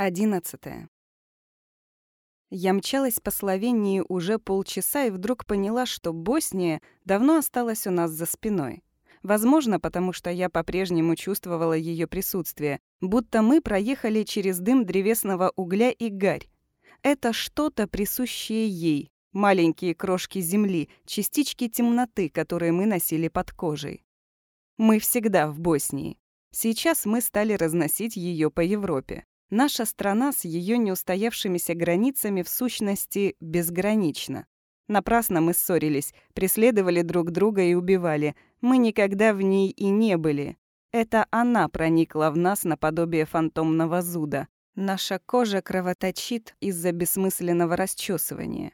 Одиннадцатое. Я мчалась по Словении уже полчаса и вдруг поняла, что Босния давно осталась у нас за спиной. Возможно, потому что я по-прежнему чувствовала ее присутствие, будто мы проехали через дым древесного угля и гарь. Это что-то присущее ей, маленькие крошки земли, частички темноты, которые мы носили под кожей. Мы всегда в Боснии. Сейчас мы стали разносить ее по Европе. Наша страна с ее неустоявшимися границами в сущности безгранична. Напрасно мы ссорились, преследовали друг друга и убивали. Мы никогда в ней и не были. Это она проникла в нас наподобие фантомного зуда. Наша кожа кровоточит из-за бессмысленного расчесывания.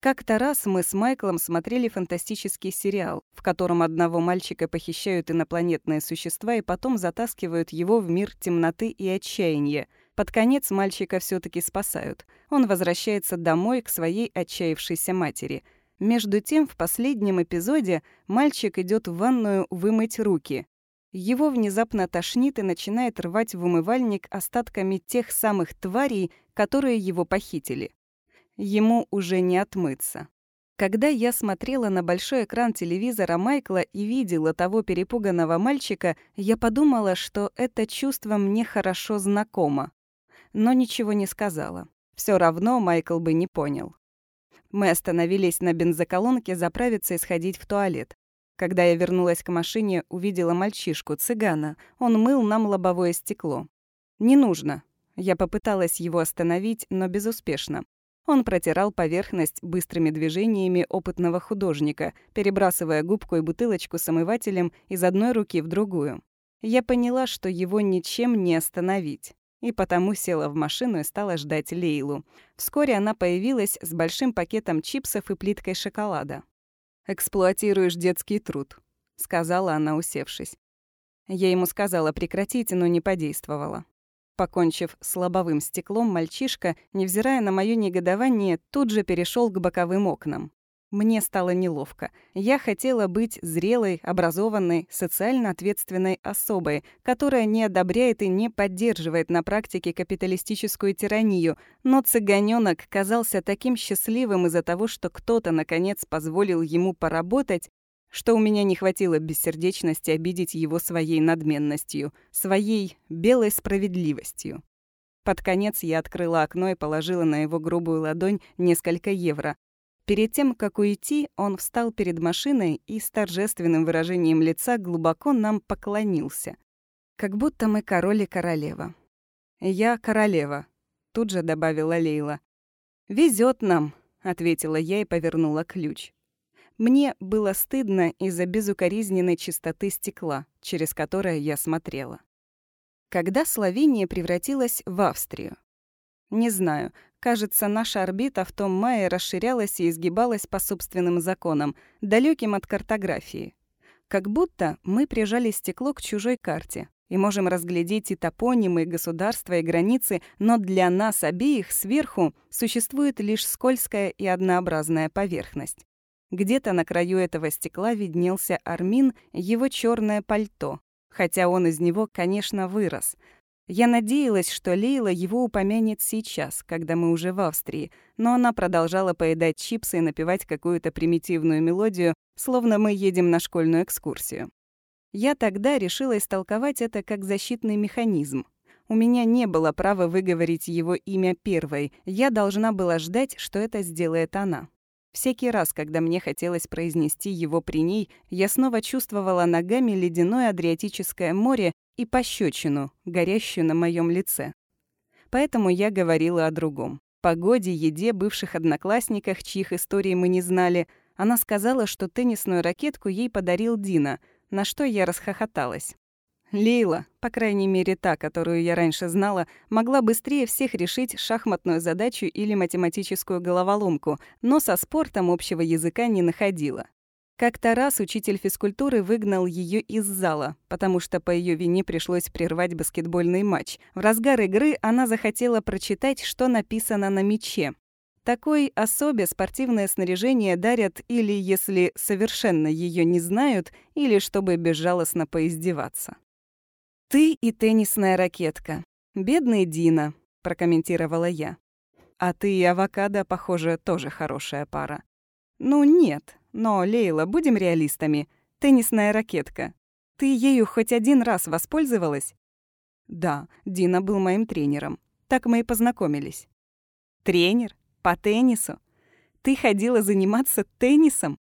Как-то раз мы с Майклом смотрели фантастический сериал, в котором одного мальчика похищают инопланетные существа и потом затаскивают его в мир темноты и отчаяния. Под конец мальчика все таки спасают. Он возвращается домой к своей отчаявшейся матери. Между тем, в последнем эпизоде мальчик идет в ванную вымыть руки. Его внезапно тошнит и начинает рвать в умывальник остатками тех самых тварей, которые его похитили ему уже не отмыться. Когда я смотрела на большой экран телевизора Майкла и видела того перепуганного мальчика, я подумала, что это чувство мне хорошо знакомо. Но ничего не сказала. Все равно Майкл бы не понял. Мы остановились на бензоколонке заправиться и сходить в туалет. Когда я вернулась к машине, увидела мальчишку, цыгана. Он мыл нам лобовое стекло. «Не нужно». Я попыталась его остановить, но безуспешно. Он протирал поверхность быстрыми движениями опытного художника, перебрасывая губку и бутылочку с омывателем из одной руки в другую. Я поняла, что его ничем не остановить. И потому села в машину и стала ждать Лейлу. Вскоре она появилась с большим пакетом чипсов и плиткой шоколада. «Эксплуатируешь детский труд», — сказала она, усевшись. Я ему сказала прекратить, но не подействовала. Покончив с лобовым стеклом, мальчишка, невзирая на моё негодование, тут же перешел к боковым окнам. Мне стало неловко. Я хотела быть зрелой, образованной, социально ответственной особой, которая не одобряет и не поддерживает на практике капиталистическую тиранию, но цыганёнок казался таким счастливым из-за того, что кто-то, наконец, позволил ему поработать, что у меня не хватило бессердечности обидеть его своей надменностью, своей белой справедливостью. Под конец я открыла окно и положила на его грубую ладонь несколько евро. Перед тем, как уйти, он встал перед машиной и с торжественным выражением лица глубоко нам поклонился. Как будто мы король и королева. «Я королева», — тут же добавила Лейла. «Везёт нам», — ответила я и повернула ключ. Мне было стыдно из-за безукоризненной чистоты стекла, через которое я смотрела. Когда Словения превратилась в Австрию? Не знаю. Кажется, наша орбита в том мае расширялась и изгибалась по собственным законам, далеким от картографии. Как будто мы прижали стекло к чужой карте и можем разглядеть и топонимы, и государства, и границы, но для нас обеих сверху существует лишь скользкая и однообразная поверхность. Где-то на краю этого стекла виднелся Армин, его черное пальто, хотя он из него, конечно, вырос. Я надеялась, что Лейла его упомянет сейчас, когда мы уже в Австрии, но она продолжала поедать чипсы и напевать какую-то примитивную мелодию, словно мы едем на школьную экскурсию. Я тогда решила истолковать это как защитный механизм. У меня не было права выговорить его имя первой, я должна была ждать, что это сделает она. Всякий раз, когда мне хотелось произнести его при ней, я снова чувствовала ногами ледяное Адриатическое море и пощечину, горящую на моем лице. Поэтому я говорила о другом. Погоде, еде, бывших одноклассниках, чьих историй мы не знали. Она сказала, что теннисную ракетку ей подарил Дина, на что я расхохоталась. Лейла, по крайней мере та, которую я раньше знала, могла быстрее всех решить шахматную задачу или математическую головоломку, но со спортом общего языка не находила. Как-то раз учитель физкультуры выгнал ее из зала, потому что по ее вине пришлось прервать баскетбольный матч. В разгар игры она захотела прочитать, что написано на мяче. Такой особе спортивное снаряжение дарят или если совершенно ее не знают, или чтобы безжалостно поиздеваться. Ты и теннисная ракетка. Бедный Дина. — прокомментировала я. «А ты и авокадо, похоже, тоже хорошая пара». «Ну нет, но, Лейла, будем реалистами. Теннисная ракетка. Ты ею хоть один раз воспользовалась?» «Да, Дина был моим тренером. Так мы и познакомились». «Тренер? По теннису? Ты ходила заниматься теннисом?»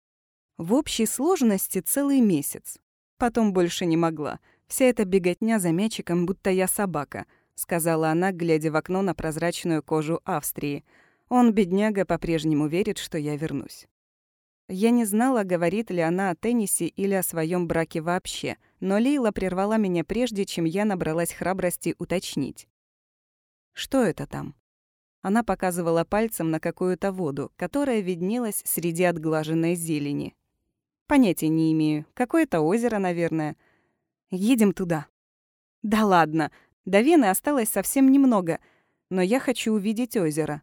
В общей сложности целый месяц. Потом больше не могла. Вся эта беготня за мячиком, будто я собака, сказала она, глядя в окно на прозрачную кожу Австрии. Он, бедняга, по-прежнему верит, что я вернусь. Я не знала, говорит ли она о теннисе или о своем браке вообще, но Лейла прервала меня прежде, чем я набралась храбрости уточнить. «Что это там?» Она показывала пальцем на какую-то воду, которая виднелась среди отглаженной зелени. Понятия не имею. Какое-то озеро, наверное. Едем туда. Да ладно. До Вены осталось совсем немного, но я хочу увидеть озеро.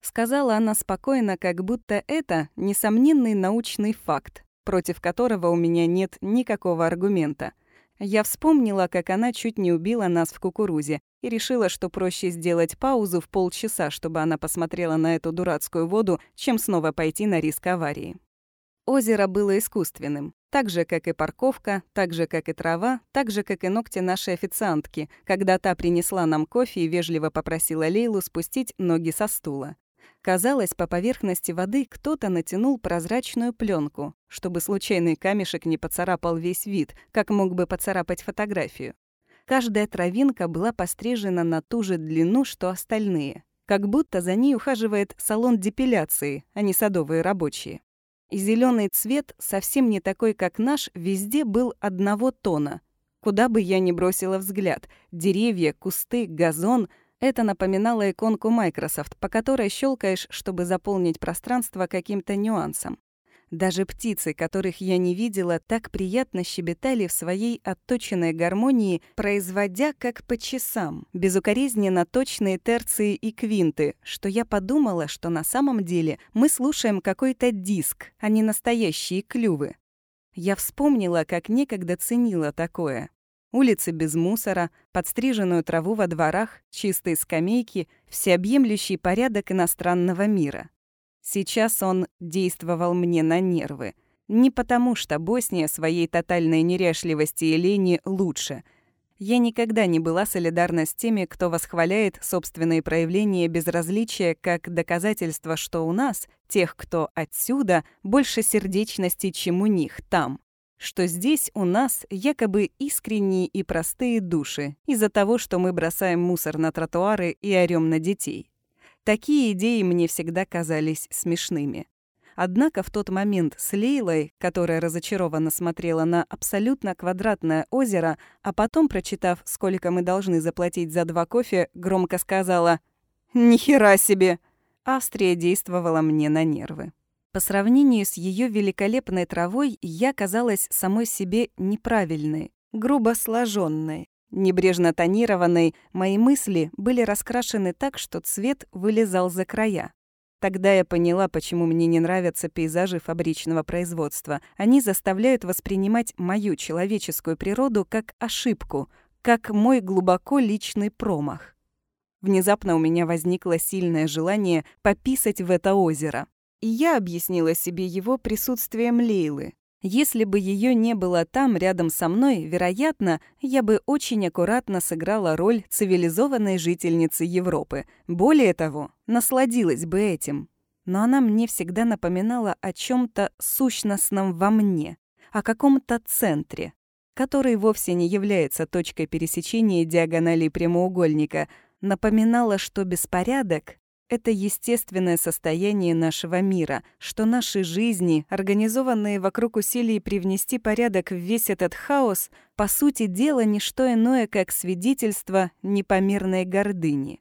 Сказала она спокойно, как будто это несомненный научный факт, против которого у меня нет никакого аргумента. Я вспомнила, как она чуть не убила нас в кукурузе, и решила, что проще сделать паузу в полчаса, чтобы она посмотрела на эту дурацкую воду, чем снова пойти на риск аварии. Озеро было искусственным, так же, как и парковка, так же, как и трава, так же, как и ногти нашей официантки, когда та принесла нам кофе и вежливо попросила Лейлу спустить ноги со стула. Казалось, по поверхности воды кто-то натянул прозрачную пленку, чтобы случайный камешек не поцарапал весь вид, как мог бы поцарапать фотографию. Каждая травинка была пострижена на ту же длину, что остальные, как будто за ней ухаживает салон депиляции, а не садовые рабочие. И зеленый цвет, совсем не такой, как наш, везде был одного тона. Куда бы я ни бросила взгляд, деревья, кусты, газон — это напоминало иконку Microsoft, по которой щелкаешь, чтобы заполнить пространство каким-то нюансом. Даже птицы, которых я не видела, так приятно щебетали в своей отточенной гармонии, производя как по часам, безукоризненно точные терции и квинты, что я подумала, что на самом деле мы слушаем какой-то диск, а не настоящие клювы. Я вспомнила, как некогда ценила такое. Улицы без мусора, подстриженную траву во дворах, чистые скамейки, всеобъемлющий порядок иностранного мира. Сейчас он действовал мне на нервы. Не потому, что Босния своей тотальной неряшливости и лени лучше. Я никогда не была солидарна с теми, кто восхваляет собственные проявления безразличия как доказательство, что у нас, тех, кто отсюда, больше сердечности, чем у них там. Что здесь у нас якобы искренние и простые души из-за того, что мы бросаем мусор на тротуары и орём на детей. Такие идеи мне всегда казались смешными. Однако в тот момент с Лейлой, которая разочарованно смотрела на абсолютно квадратное озеро, а потом, прочитав, сколько мы должны заплатить за два кофе, громко сказала «Ни хера себе!» Австрия действовала мне на нервы. По сравнению с ее великолепной травой, я казалась самой себе неправильной, грубо сложенной, Небрежно тонированной, мои мысли были раскрашены так, что цвет вылезал за края. Тогда я поняла, почему мне не нравятся пейзажи фабричного производства. Они заставляют воспринимать мою человеческую природу как ошибку, как мой глубоко личный промах. Внезапно у меня возникло сильное желание пописать в это озеро. И я объяснила себе его присутствием Лейлы. Если бы ее не было там, рядом со мной, вероятно, я бы очень аккуратно сыграла роль цивилизованной жительницы Европы. Более того, насладилась бы этим. Но она мне всегда напоминала о чем то сущностном во мне, о каком-то центре, который вовсе не является точкой пересечения диагонали прямоугольника, напоминала, что беспорядок это естественное состояние нашего мира, что наши жизни, организованные вокруг усилий привнести порядок в весь этот хаос, по сути дела не что иное, как свидетельство непомерной гордыни.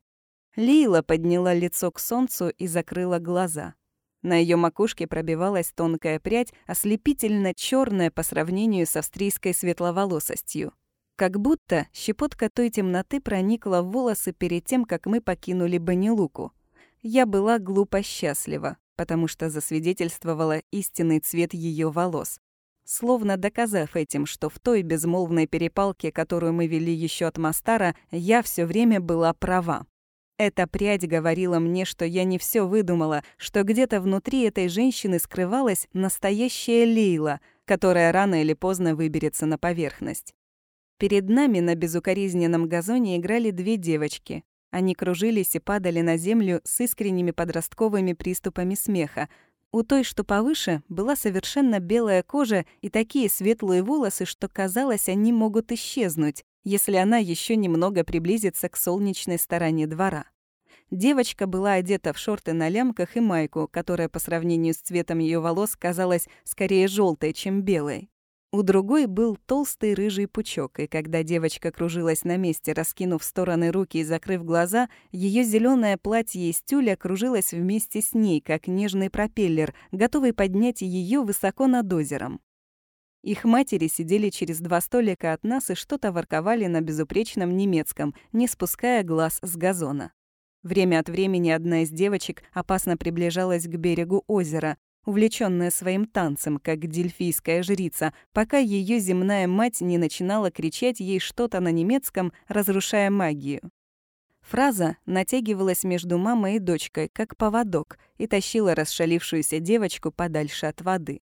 Лила подняла лицо к солнцу и закрыла глаза. На ее макушке пробивалась тонкая прядь, ослепительно черная по сравнению с австрийской светловолосостью. Как будто щепотка той темноты проникла в волосы перед тем, как мы покинули Банилуку я была глупо счастлива, потому что засвидетельствовала истинный цвет ее волос, словно доказав этим, что в той безмолвной перепалке, которую мы вели еще от Мастара, я все время была права. Эта прядь говорила мне, что я не все выдумала, что где-то внутри этой женщины скрывалась настоящая Лейла, которая рано или поздно выберется на поверхность. Перед нами на безукоризненном газоне играли две девочки. Они кружились и падали на землю с искренними подростковыми приступами смеха. У той, что повыше, была совершенно белая кожа и такие светлые волосы, что казалось, они могут исчезнуть если она еще немного приблизится к солнечной стороне двора. Девочка была одета в шорты на лямках и майку, которая по сравнению с цветом ее волос казалась скорее желтой, чем белой. У другой был толстый рыжий пучок, и когда девочка кружилась на месте, раскинув стороны руки и закрыв глаза, ее зеленое платье из тюля кружилось вместе с ней, как нежный пропеллер, готовый поднять ее высоко над озером. Их матери сидели через два столика от нас и что-то ворковали на безупречном немецком, не спуская глаз с газона. Время от времени одна из девочек опасно приближалась к берегу озера, увлечённая своим танцем, как дельфийская жрица, пока ее земная мать не начинала кричать ей что-то на немецком, разрушая магию. Фраза натягивалась между мамой и дочкой, как поводок, и тащила расшалившуюся девочку подальше от воды.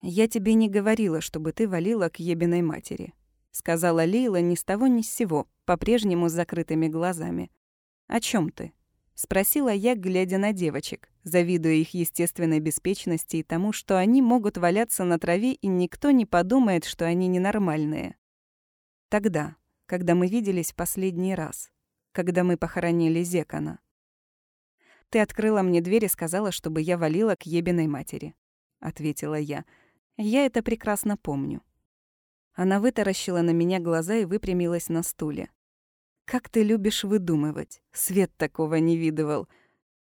«Я тебе не говорила, чтобы ты валила к ебиной матери», — сказала Лейла ни с того ни с сего, по-прежнему с закрытыми глазами. «О чем ты?» — спросила я, глядя на девочек, завидуя их естественной беспечности и тому, что они могут валяться на траве, и никто не подумает, что они ненормальные. Тогда, когда мы виделись последний раз, когда мы похоронили Зекана. «Ты открыла мне дверь и сказала, чтобы я валила к ебиной матери», — ответила я, — я это прекрасно помню. Она вытаращила на меня глаза и выпрямилась на стуле. «Как ты любишь выдумывать? Свет такого не видывал».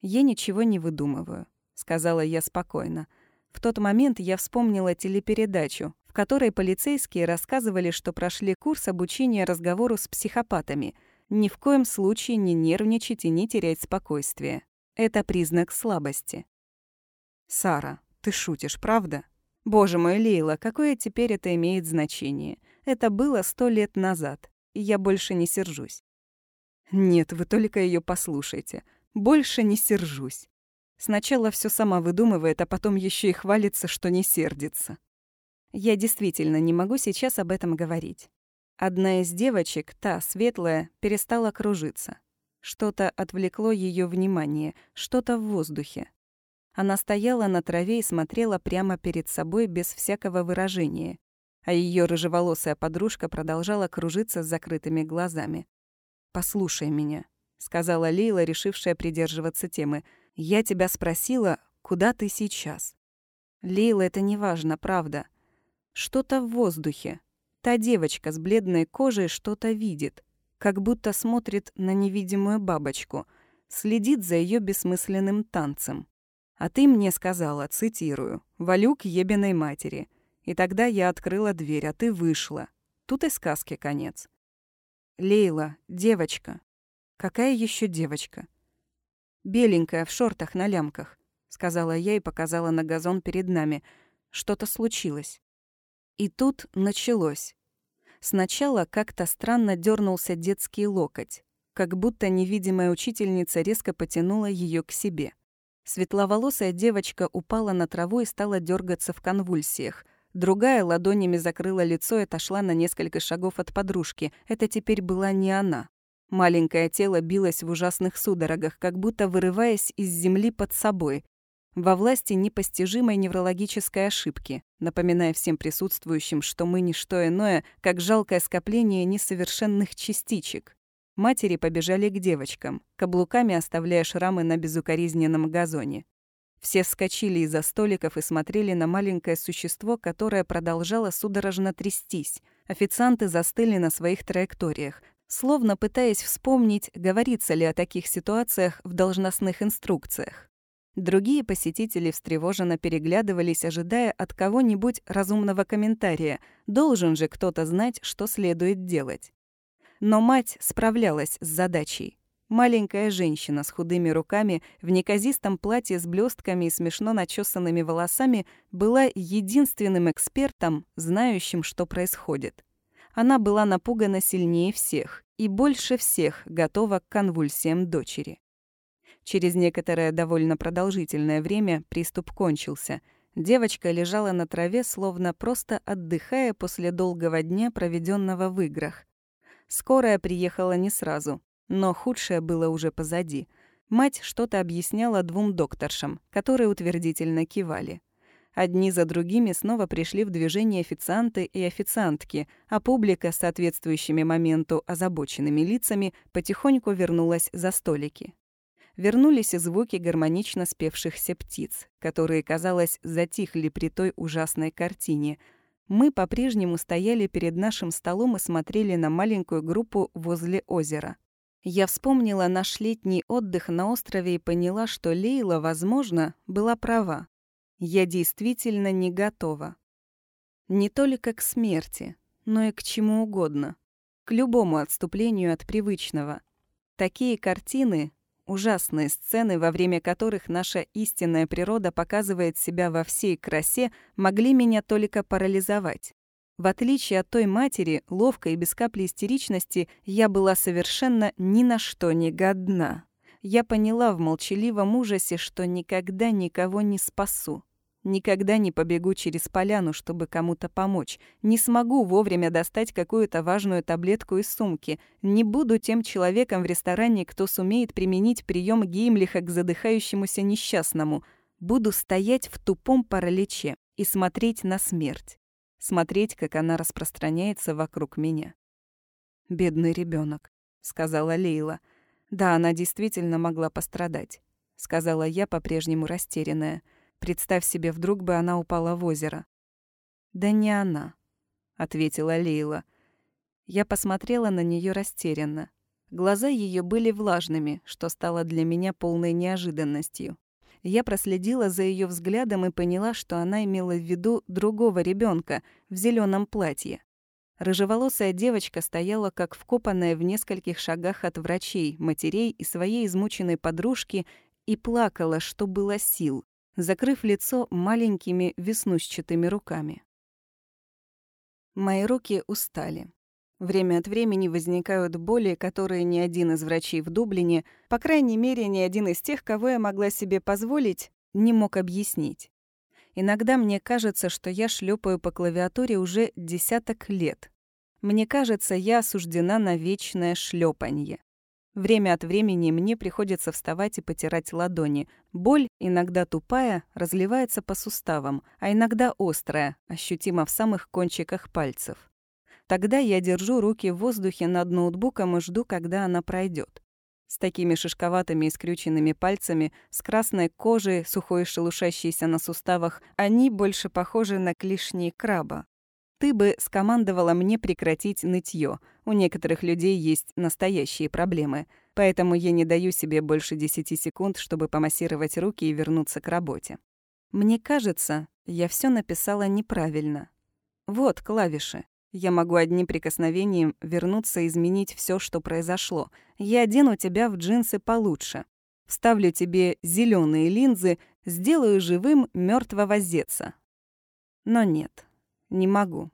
«Я ничего не выдумываю», — сказала я спокойно. В тот момент я вспомнила телепередачу, в которой полицейские рассказывали, что прошли курс обучения разговору с психопатами. Ни в коем случае не нервничать и не терять спокойствие. Это признак слабости. «Сара, ты шутишь, правда?» Боже мой, Лейла, какое теперь это имеет значение? Это было сто лет назад, и я больше не сержусь. Нет, вы только ее послушайте. Больше не сержусь. Сначала все сама выдумывает, а потом еще и хвалится, что не сердится. Я действительно не могу сейчас об этом говорить. Одна из девочек, та светлая, перестала кружиться. Что-то отвлекло ее внимание, что-то в воздухе. Она стояла на траве и смотрела прямо перед собой без всякого выражения, а ее рыжеволосая подружка продолжала кружиться с закрытыми глазами. «Послушай меня», — сказала Лейла, решившая придерживаться темы. «Я тебя спросила, куда ты сейчас?» «Лейла, это не важно, правда. Что-то в воздухе. Та девочка с бледной кожей что-то видит, как будто смотрит на невидимую бабочку, следит за ее бессмысленным танцем. А ты мне сказала, цитирую, «Валю к ебиной матери». И тогда я открыла дверь, а ты вышла. Тут и сказки конец. Лейла, девочка. Какая еще девочка? Беленькая, в шортах на лямках, сказала я и показала на газон перед нами. Что-то случилось. И тут началось. Сначала как-то странно дернулся детский локоть, как будто невидимая учительница резко потянула ее к себе. Светловолосая девочка упала на траву и стала дергаться в конвульсиях. Другая ладонями закрыла лицо и отошла на несколько шагов от подружки. Это теперь была не она. Маленькое тело билось в ужасных судорогах, как будто вырываясь из земли под собой. Во власти непостижимой неврологической ошибки, напоминая всем присутствующим, что мы не что иное, как жалкое скопление несовершенных частичек. Матери побежали к девочкам, каблуками оставляя шрамы на безукоризненном газоне. Все вскочили из-за столиков и смотрели на маленькое существо, которое продолжало судорожно трястись. Официанты застыли на своих траекториях, словно пытаясь вспомнить, говорится ли о таких ситуациях в должностных инструкциях. Другие посетители встревоженно переглядывались, ожидая от кого-нибудь разумного комментария. Должен же кто-то знать, что следует делать. Но мать справлялась с задачей. Маленькая женщина с худыми руками в неказистом платье с блестками и смешно начесанными волосами была единственным экспертом, знающим, что происходит. Она была напугана сильнее всех и больше всех готова к конвульсиям дочери. Через некоторое довольно продолжительное время приступ кончился. Девочка лежала на траве, словно просто отдыхая после долгого дня, проведенного в играх. Скорая приехала не сразу, но худшее было уже позади. Мать что-то объясняла двум докторшам, которые утвердительно кивали. Одни за другими снова пришли в движение официанты и официантки, а публика с соответствующими моменту озабоченными лицами потихоньку вернулась за столики. Вернулись и звуки гармонично спевшихся птиц, которые, казалось, затихли при той ужасной картине. Мы по-прежнему стояли перед нашим столом и смотрели на маленькую группу возле озера. Я вспомнила наш летний отдых на острове и поняла, что Лейла, возможно, была права. Я действительно не готова. Не только к смерти, но и к чему угодно. К любому отступлению от привычного. Такие картины, ужасные сцены, во время которых наша истинная природа показывает себя во всей красе, могли меня только парализовать. В отличие от той матери, ловкой и без капли истеричности, я была совершенно ни на что не годна я поняла в молчаливом ужасе, что никогда никого не спасу. Никогда не побегу через поляну, чтобы кому-то помочь. Не смогу вовремя достать какую-то важную таблетку из сумки. Не буду тем человеком в ресторане, кто сумеет применить прием Геймлиха к задыхающемуся несчастному. Буду стоять в тупом параличе и смотреть на смерть. Смотреть, как она распространяется вокруг меня. «Бедный ребенок, сказала Лейла. — да, она действительно могла пострадать, сказала я, по-прежнему растерянная. Представь себе, вдруг бы она упала в озеро. Да не она, ответила Лейла. Я посмотрела на нее растерянно. Глаза ее были влажными, что стало для меня полной неожиданностью. Я проследила за ее взглядом и поняла, что она имела в виду другого ребенка в зеленом платье. Рыжеволосая девочка стояла как вкопанная в нескольких шагах от врачей, матерей и своей измученной подружки и плакала, что было сил, закрыв лицо маленькими веснущатыми руками. Мои руки устали. Время от времени возникают боли, которые ни один из врачей в Дублине, по крайней мере, ни один из тех, кого я могла себе позволить, не мог объяснить. Иногда мне кажется, что я шлепаю по клавиатуре уже десяток лет. Мне кажется, я осуждена на вечное шлепанье. Время от времени мне приходится вставать и потирать ладони. Боль, иногда тупая, разливается по суставам, а иногда острая, ощутимо в самых кончиках пальцев. Тогда я держу руки в воздухе над ноутбуком и жду, когда она пройдет с такими шишковатыми и скрюченными пальцами, с красной кожей, сухой и шелушащейся на суставах, они больше похожи на клешни краба. Ты бы скомандовала мне прекратить нытье. У некоторых людей есть настоящие проблемы, поэтому я не даю себе больше десяти секунд, чтобы помассировать руки и вернуться к работе. Мне кажется, я все написала неправильно. Вот клавиши. Я могу одним прикосновением вернуться и изменить все, что произошло. Я одену тебя в джинсы получше. Вставлю тебе зеленые линзы, сделаю живым мертвого зеца. Но нет, не могу.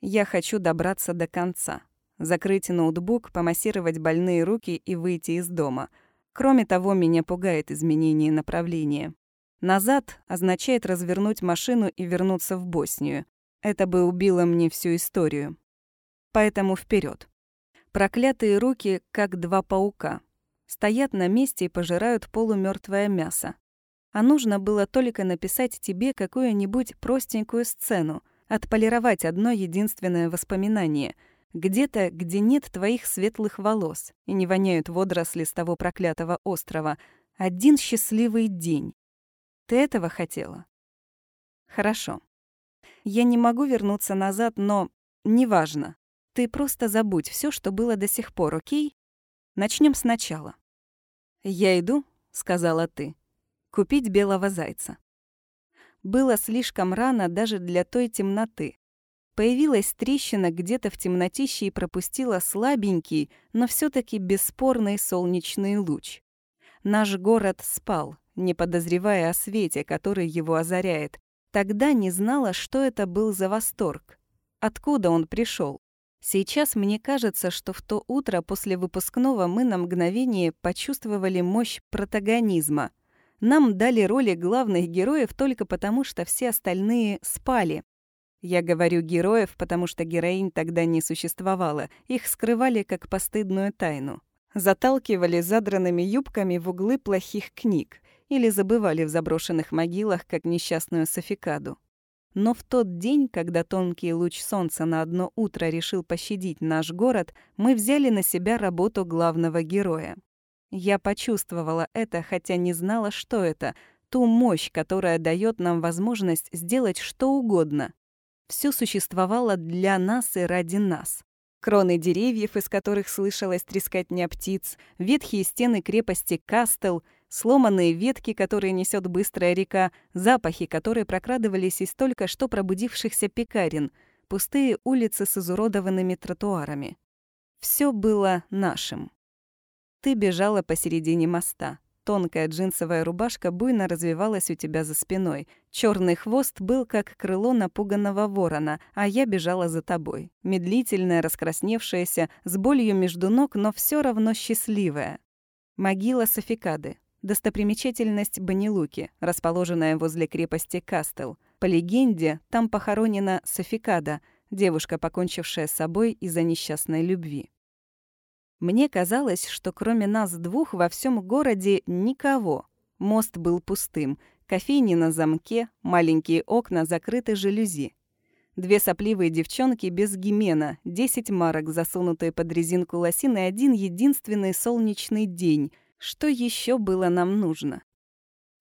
Я хочу добраться до конца. Закрыть ноутбук, помассировать больные руки и выйти из дома. Кроме того, меня пугает изменение направления. Назад означает развернуть машину и вернуться в Боснию. Это бы убило мне всю историю. Поэтому вперед. Проклятые руки, как два паука, стоят на месте и пожирают полумертвое мясо. А нужно было только написать тебе какую-нибудь простенькую сцену, отполировать одно единственное воспоминание, где-то, где нет твоих светлых волос и не воняют водоросли с того проклятого острова. Один счастливый день. Ты этого хотела? Хорошо. Я не могу вернуться назад, но неважно. Ты просто забудь все, что было до сих пор, окей? Начнем сначала. Я иду, сказала ты, купить белого зайца. Было слишком рано даже для той темноты. Появилась трещина где-то в темнотище и пропустила слабенький, но все таки бесспорный солнечный луч. Наш город спал, не подозревая о свете, который его озаряет, Тогда не знала, что это был за восторг. Откуда он пришел? Сейчас мне кажется, что в то утро после выпускного мы на мгновение почувствовали мощь протагонизма. Нам дали роли главных героев только потому, что все остальные спали. Я говорю героев, потому что героинь тогда не существовало, их скрывали как постыдную тайну. Заталкивали задранными юбками в углы плохих книг или забывали в заброшенных могилах, как несчастную Софикаду. Но в тот день, когда тонкий луч солнца на одно утро решил пощадить наш город, мы взяли на себя работу главного героя. Я почувствовала это, хотя не знала, что это, ту мощь, которая дает нам возможность сделать что угодно. Все существовало для нас и ради нас. Кроны деревьев, из которых слышалась трескотня птиц, ветхие стены крепости Кастел — сломанные ветки, которые несет быстрая река, запахи, которые прокрадывались из только что пробудившихся пекарен, пустые улицы с изуродованными тротуарами. Все было нашим. Ты бежала посередине моста. Тонкая джинсовая рубашка буйно развивалась у тебя за спиной. Черный хвост был как крыло напуганного ворона, а я бежала за тобой. Медлительная, раскрасневшаяся, с болью между ног, но все равно счастливая. Могила Софикады. Достопримечательность Банилуки, расположенная возле крепости Кастел. По легенде, там похоронена Софикада, девушка, покончившая с собой из-за несчастной любви. Мне казалось, что кроме нас двух во всем городе никого. Мост был пустым, кофейни на замке, маленькие окна закрыты жалюзи. Две сопливые девчонки без гимена, десять марок, засунутые под резинку лосины, один единственный солнечный день — что еще было нам нужно?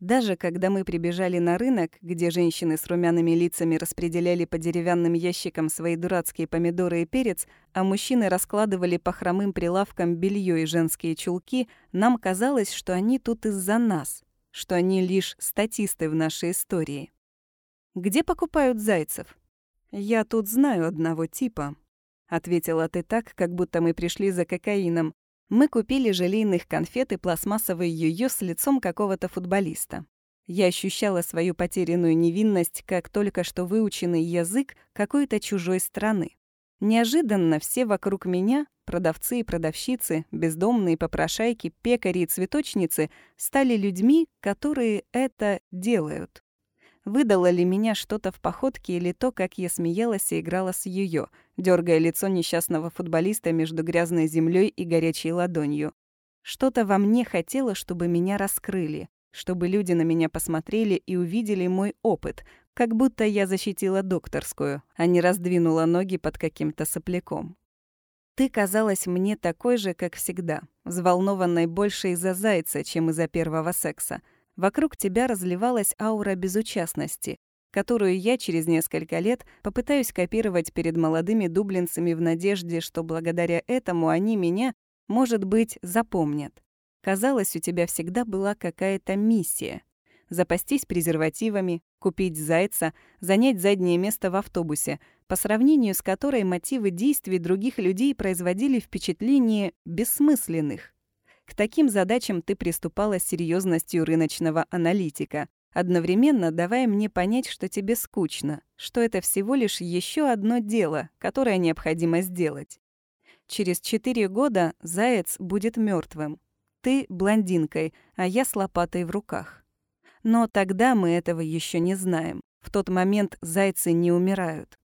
Даже когда мы прибежали на рынок, где женщины с румяными лицами распределяли по деревянным ящикам свои дурацкие помидоры и перец, а мужчины раскладывали по хромым прилавкам белье и женские чулки, нам казалось, что они тут из-за нас, что они лишь статисты в нашей истории. «Где покупают зайцев?» «Я тут знаю одного типа», — ответила ты так, как будто мы пришли за кокаином, мы купили желейных конфет и пластмассовый йо с лицом какого-то футболиста. Я ощущала свою потерянную невинность, как только что выученный язык какой-то чужой страны. Неожиданно все вокруг меня, продавцы и продавщицы, бездомные попрошайки, пекари и цветочницы, стали людьми, которые это делают. Выдало ли меня что-то в походке или то, как я смеялась и играла с ее, дергая лицо несчастного футболиста между грязной землей и горячей ладонью. Что-то во мне хотело, чтобы меня раскрыли, чтобы люди на меня посмотрели и увидели мой опыт, как будто я защитила докторскую, а не раздвинула ноги под каким-то сопляком. Ты казалась мне такой же, как всегда, взволнованной больше из-за зайца, чем из-за первого секса — Вокруг тебя разливалась аура безучастности, которую я через несколько лет попытаюсь копировать перед молодыми дублинцами в надежде, что благодаря этому они меня, может быть, запомнят. Казалось, у тебя всегда была какая-то миссия. Запастись презервативами, купить зайца, занять заднее место в автобусе, по сравнению с которой мотивы действий других людей производили впечатление бессмысленных. К таким задачам ты приступала с серьезностью рыночного аналитика, одновременно давая мне понять, что тебе скучно, что это всего лишь еще одно дело, которое необходимо сделать. Через четыре года заяц будет мертвым. Ты блондинкой, а я с лопатой в руках. Но тогда мы этого еще не знаем. В тот момент зайцы не умирают.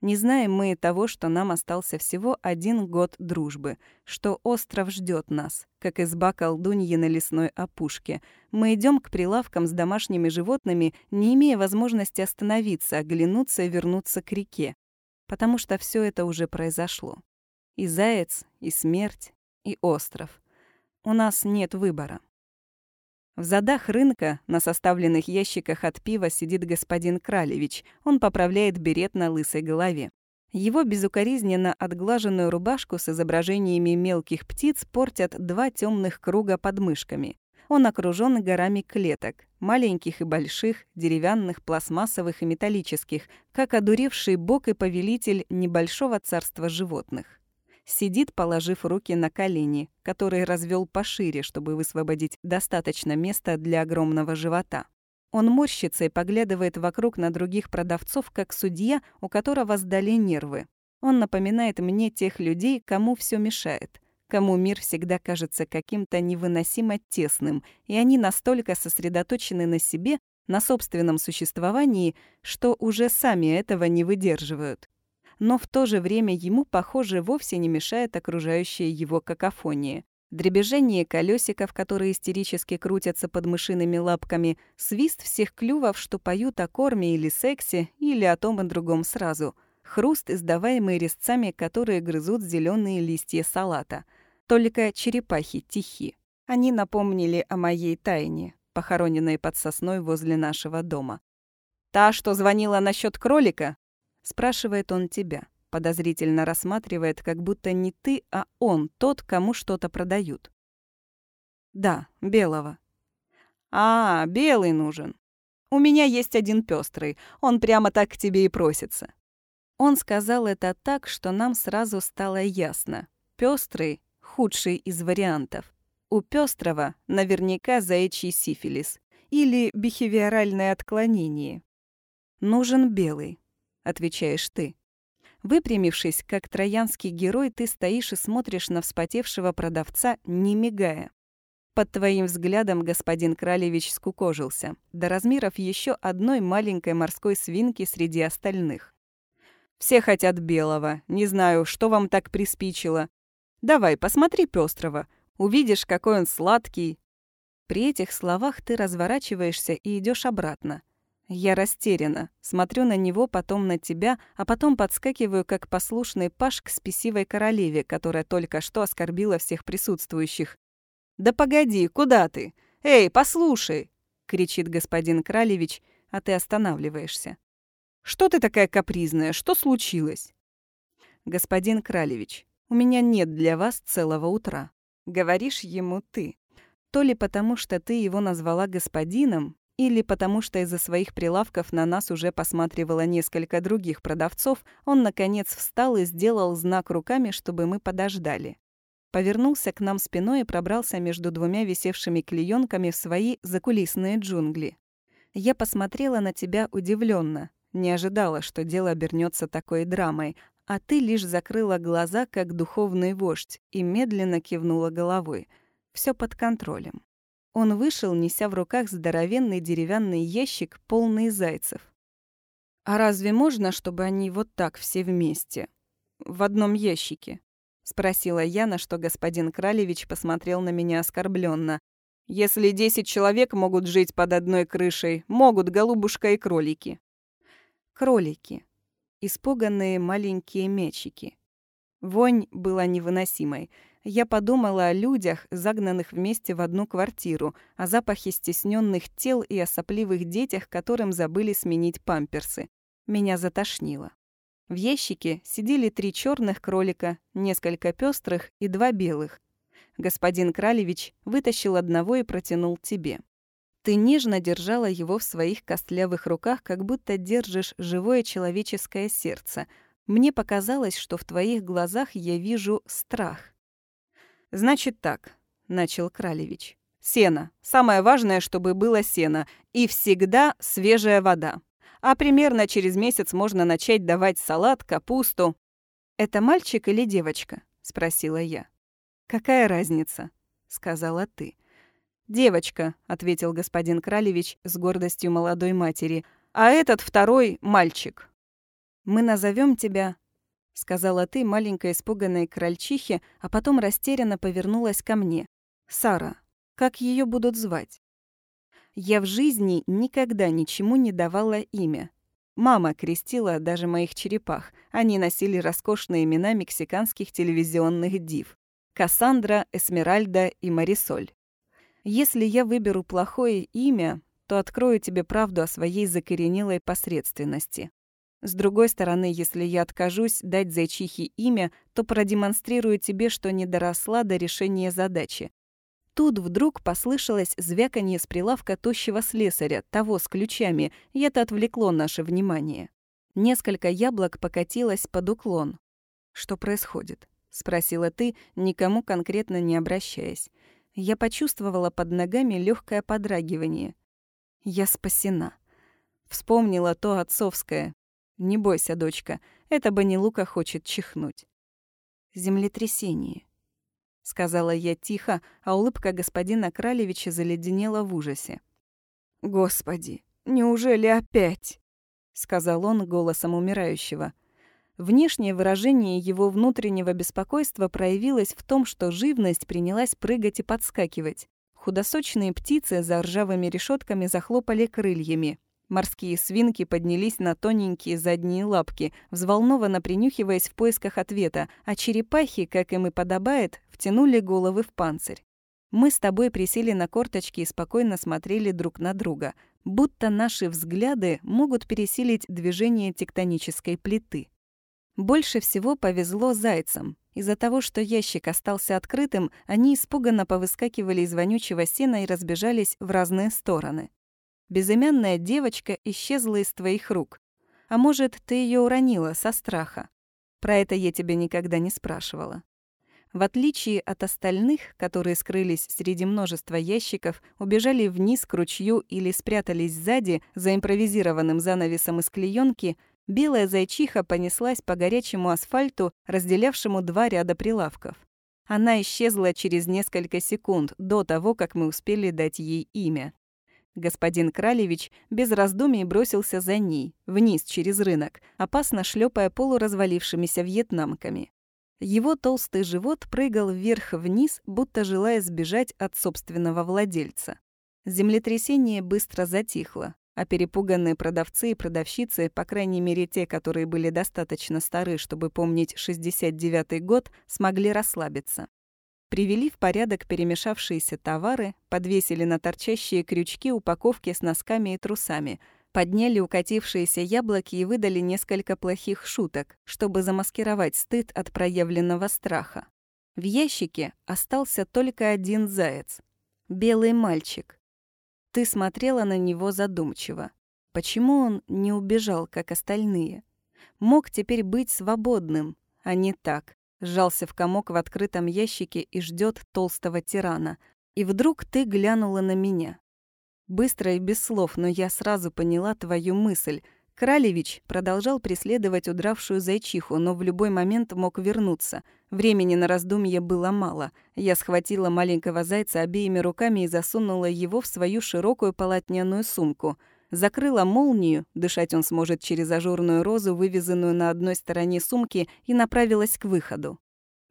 Не знаем мы того, что нам остался всего один год дружбы, что остров ждет нас, как изба колдуньи на лесной опушке. Мы идем к прилавкам с домашними животными, не имея возможности остановиться, оглянуться и вернуться к реке. Потому что все это уже произошло. И заяц, и смерть, и остров. У нас нет выбора. В задах рынка на составленных ящиках от пива сидит господин Кралевич. Он поправляет берет на лысой голове. Его безукоризненно отглаженную рубашку с изображениями мелких птиц портят два темных круга под мышками. Он окружен горами клеток, маленьких и больших, деревянных, пластмассовых и металлических, как одуревший бог и повелитель небольшого царства животных. Сидит, положив руки на колени, которые развел пошире, чтобы высвободить достаточно места для огромного живота. Он морщится и поглядывает вокруг на других продавцов, как судья, у которого сдали нервы. Он напоминает мне тех людей, кому все мешает, кому мир всегда кажется каким-то невыносимо тесным, и они настолько сосредоточены на себе, на собственном существовании, что уже сами этого не выдерживают. Но в то же время ему, похоже, вовсе не мешает окружающая его какофония. Дребезжение колесиков, которые истерически крутятся под мышиными лапками, свист всех клювов, что поют о корме или сексе, или о том и другом сразу, хруст, издаваемый резцами, которые грызут зеленые листья салата. Только черепахи тихи. Они напомнили о моей тайне, похороненной под сосной возле нашего дома. «Та, что звонила насчет кролика?» — спрашивает он тебя подозрительно рассматривает, как будто не ты, а он тот, кому что-то продают. Да, белого. А, белый нужен. У меня есть один пестрый, он прямо так к тебе и просится. Он сказал это так, что нам сразу стало ясно. Пестрый — худший из вариантов. У пестрого наверняка заячий сифилис или бихевиоральное отклонение. «Нужен белый», — отвечаешь ты. Выпрямившись, как троянский герой, ты стоишь и смотришь на вспотевшего продавца, не мигая. Под твоим взглядом господин Кралевич скукожился, до размеров еще одной маленькой морской свинки среди остальных. «Все хотят белого. Не знаю, что вам так приспичило. Давай, посмотри пестрого. Увидишь, какой он сладкий». При этих словах ты разворачиваешься и идешь обратно. Я растеряна, смотрю на него, потом на тебя, а потом подскакиваю, как послушный паш к спесивой королеве, которая только что оскорбила всех присутствующих. «Да погоди, куда ты? Эй, послушай!» — кричит господин Кралевич, а ты останавливаешься. «Что ты такая капризная? Что случилось?» «Господин Кралевич, у меня нет для вас целого утра», — говоришь ему ты. То ли потому, что ты его назвала господином, или потому что из-за своих прилавков на нас уже посматривало несколько других продавцов, он, наконец, встал и сделал знак руками, чтобы мы подождали. Повернулся к нам спиной и пробрался между двумя висевшими клеенками в свои закулисные джунгли. Я посмотрела на тебя удивленно, не ожидала, что дело обернется такой драмой, а ты лишь закрыла глаза, как духовный вождь, и медленно кивнула головой. Все под контролем. Он вышел, неся в руках здоровенный деревянный ящик, полный зайцев. «А разве можно, чтобы они вот так все вместе? В одном ящике?» — спросила я, на что господин Кралевич посмотрел на меня оскорбленно. «Если десять человек могут жить под одной крышей, могут голубушка и кролики». Кролики. Испуганные маленькие мячики. Вонь была невыносимой — я подумала о людях, загнанных вместе в одну квартиру, о запахе стесненных тел и о сопливых детях, которым забыли сменить памперсы. Меня затошнило. В ящике сидели три черных кролика, несколько пестрых и два белых. Господин Кралевич вытащил одного и протянул тебе. Ты нежно держала его в своих костлявых руках, как будто держишь живое человеческое сердце. Мне показалось, что в твоих глазах я вижу страх. «Значит так», — начал Кралевич. «Сено. Самое важное, чтобы было сено. И всегда свежая вода. А примерно через месяц можно начать давать салат, капусту». «Это мальчик или девочка?» — спросила я. «Какая разница?» — сказала ты. «Девочка», — ответил господин Кралевич с гордостью молодой матери, «а этот второй — мальчик». «Мы назовем тебя сказала ты маленькой испуганной крольчихе, а потом растерянно повернулась ко мне. Сара, как ее будут звать? Я в жизни никогда ничему не давала имя. Мама крестила даже моих черепах. Они носили роскошные имена мексиканских телевизионных див. Кассандра, Эсмеральда и Марисоль. Если я выберу плохое имя, то открою тебе правду о своей закоренелой посредственности. С другой стороны, если я откажусь дать зайчихе имя, то продемонстрирую тебе, что не доросла до решения задачи. Тут вдруг послышалось звяканье с прилавка тощего слесаря, того с ключами, и это отвлекло наше внимание. Несколько яблок покатилось под уклон. «Что происходит?» — спросила ты, никому конкретно не обращаясь. Я почувствовала под ногами легкое подрагивание. Я спасена. Вспомнила то отцовское. Не бойся, дочка. эта банилука хочет чихнуть. «Землетрясение», — сказала я тихо, а улыбка господина Кралевича заледенела в ужасе. «Господи, неужели опять?» — сказал он голосом умирающего. Внешнее выражение его внутреннего беспокойства проявилось в том, что живность принялась прыгать и подскакивать. Худосочные птицы за ржавыми решетками захлопали крыльями. Морские свинки поднялись на тоненькие задние лапки, взволнованно принюхиваясь в поисках ответа, а черепахи, как им и подобает, втянули головы в панцирь. Мы с тобой присели на корточки и спокойно смотрели друг на друга, будто наши взгляды могут пересилить движение тектонической плиты. Больше всего повезло зайцам. Из-за того, что ящик остался открытым, они испуганно повыскакивали из вонючего сена и разбежались в разные стороны. Безымянная девочка исчезла из твоих рук. А может, ты ее уронила со страха? Про это я тебя никогда не спрашивала. В отличие от остальных, которые скрылись среди множества ящиков, убежали вниз к ручью или спрятались сзади за импровизированным занавесом из клеенки, белая зайчиха понеслась по горячему асфальту, разделявшему два ряда прилавков. Она исчезла через несколько секунд до того, как мы успели дать ей имя. Господин Кралевич без раздумий бросился за ней, вниз через рынок, опасно шлепая полуразвалившимися вьетнамками. Его толстый живот прыгал вверх-вниз, будто желая сбежать от собственного владельца. Землетрясение быстро затихло а перепуганные продавцы и продавщицы, по крайней мере те, которые были достаточно стары, чтобы помнить 69-й год, смогли расслабиться. Привели в порядок перемешавшиеся товары, подвесили на торчащие крючки упаковки с носками и трусами, подняли укатившиеся яблоки и выдали несколько плохих шуток, чтобы замаскировать стыд от проявленного страха. В ящике остался только один заяц. Белый мальчик, ты смотрела на него задумчиво. Почему он не убежал, как остальные? Мог теперь быть свободным, а не так. Сжался в комок в открытом ящике и ждет толстого тирана. И вдруг ты глянула на меня. Быстро и без слов, но я сразу поняла твою мысль — Кралевич продолжал преследовать удравшую зайчиху, но в любой момент мог вернуться. Времени на раздумье было мало. Я схватила маленького зайца обеими руками и засунула его в свою широкую полотняную сумку. Закрыла молнию, дышать он сможет через ажурную розу, вывязанную на одной стороне сумки, и направилась к выходу.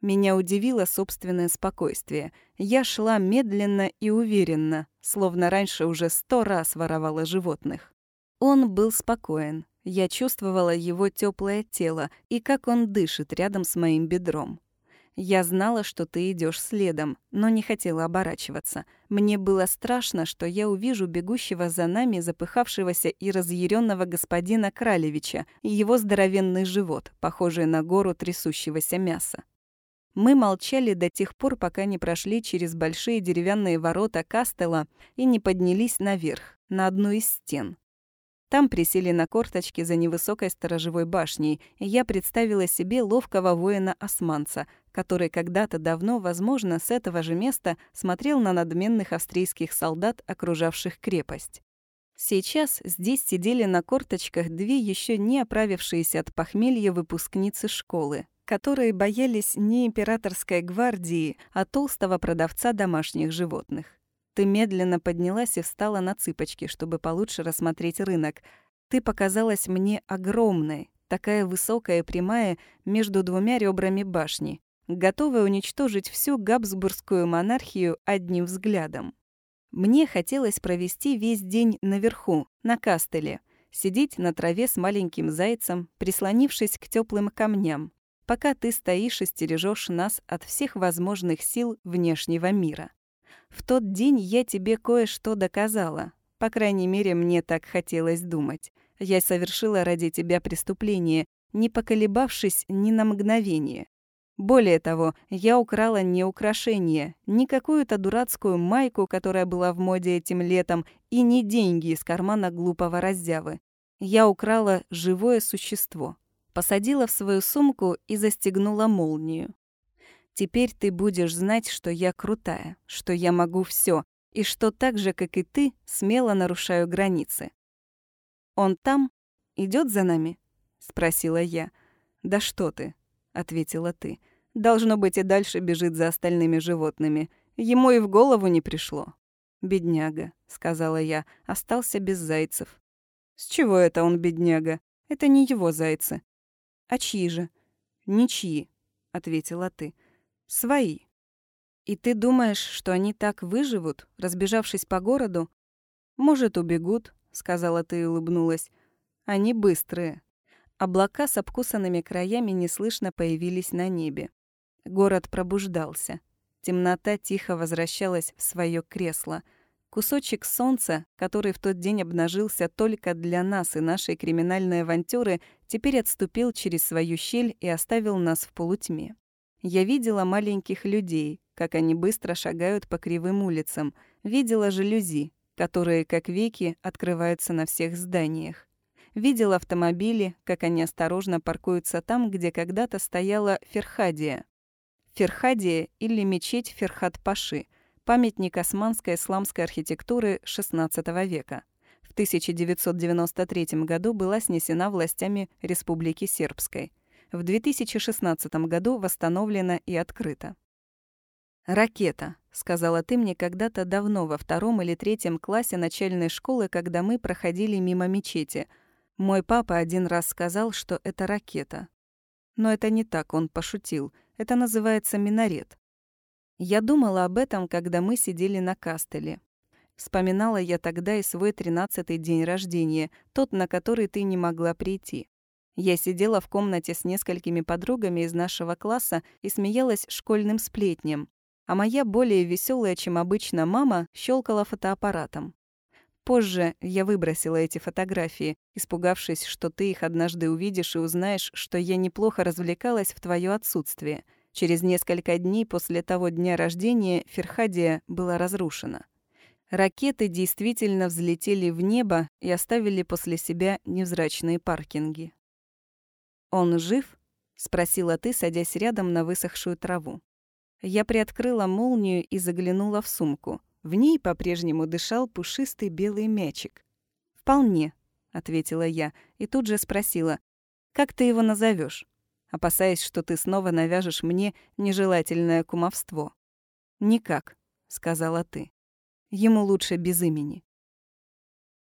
Меня удивило собственное спокойствие. Я шла медленно и уверенно, словно раньше уже сто раз воровала животных. Он был спокоен. Я чувствовала его теплое тело и как он дышит рядом с моим бедром. Я знала, что ты идешь следом, но не хотела оборачиваться. Мне было страшно, что я увижу бегущего за нами запыхавшегося и разъяренного господина Кралевича и его здоровенный живот, похожий на гору трясущегося мяса. Мы молчали до тех пор, пока не прошли через большие деревянные ворота Кастела и не поднялись наверх, на одну из стен. Там присели на корточки за невысокой сторожевой башней, и я представила себе ловкого воина-османца, который когда-то давно, возможно, с этого же места смотрел на надменных австрийских солдат, окружавших крепость. Сейчас здесь сидели на корточках две еще не оправившиеся от похмелья выпускницы школы, которые боялись не императорской гвардии, а толстого продавца домашних животных. Ты медленно поднялась и встала на цыпочки, чтобы получше рассмотреть рынок. Ты показалась мне огромной, такая высокая и прямая между двумя ребрами башни, готовая уничтожить всю габсбургскую монархию одним взглядом. Мне хотелось провести весь день наверху, на кастеле, сидеть на траве с маленьким зайцем, прислонившись к теплым камням, пока ты стоишь и стережешь нас от всех возможных сил внешнего мира. В тот день я тебе кое-что доказала. По крайней мере, мне так хотелось думать. Я совершила ради тебя преступление, не поколебавшись ни на мгновение. Более того, я украла не украшение, не какую-то дурацкую майку, которая была в моде этим летом, и не деньги из кармана глупого раздявы. Я украла живое существо. Посадила в свою сумку и застегнула молнию. Теперь ты будешь знать, что я крутая, что я могу все, и что так же, как и ты, смело нарушаю границы. Он там? идет за нами? спросила я. «Да что ты», — ответила ты. «Должно быть, и дальше бежит за остальными животными. Ему и в голову не пришло». «Бедняга», — сказала я, — остался без зайцев. «С чего это он бедняга? Это не его зайцы». «А чьи же?» «Ничьи», — ответила ты. «Свои». «И ты думаешь, что они так выживут, разбежавшись по городу?» «Может, убегут», — сказала ты и улыбнулась. «Они быстрые». Облака с обкусанными краями неслышно появились на небе. Город пробуждался. Темнота тихо возвращалась в свое кресло. Кусочек солнца, который в тот день обнажился только для нас и нашей криминальной авантюры, теперь отступил через свою щель и оставил нас в полутьме. Я видела маленьких людей, как они быстро шагают по кривым улицам, видела жалюзи, которые, как веки, открываются на всех зданиях. Видел автомобили, как они осторожно паркуются там, где когда-то стояла Ферхадия. Ферхадия или мечеть Ферхат-Паши, памятник османской исламской архитектуры XVI века. В 1993 году была снесена властями Республики Сербской. В 2016 году восстановлена и открыта. «Ракета», — сказала ты мне когда-то давно во втором или третьем классе начальной школы, когда мы проходили мимо мечети — мой папа один раз сказал, что это ракета. Но это не так, он пошутил. Это называется минарет. Я думала об этом, когда мы сидели на кастеле. Вспоминала я тогда и свой тринадцатый день рождения, тот, на который ты не могла прийти. Я сидела в комнате с несколькими подругами из нашего класса и смеялась школьным сплетням, а моя более веселая, чем обычно мама, щелкала фотоаппаратом. Позже я выбросила эти фотографии, испугавшись, что ты их однажды увидишь и узнаешь, что я неплохо развлекалась в твое отсутствие. Через несколько дней после того дня рождения Ферхадия была разрушена. Ракеты действительно взлетели в небо и оставили после себя невзрачные паркинги. «Он жив?» — спросила ты, садясь рядом на высохшую траву. Я приоткрыла молнию и заглянула в сумку. В ней по-прежнему дышал пушистый белый мячик. «Вполне», — ответила я, и тут же спросила, «Как ты его назовешь? опасаясь, что ты снова навяжешь мне нежелательное кумовство. «Никак», — сказала ты. «Ему лучше без имени».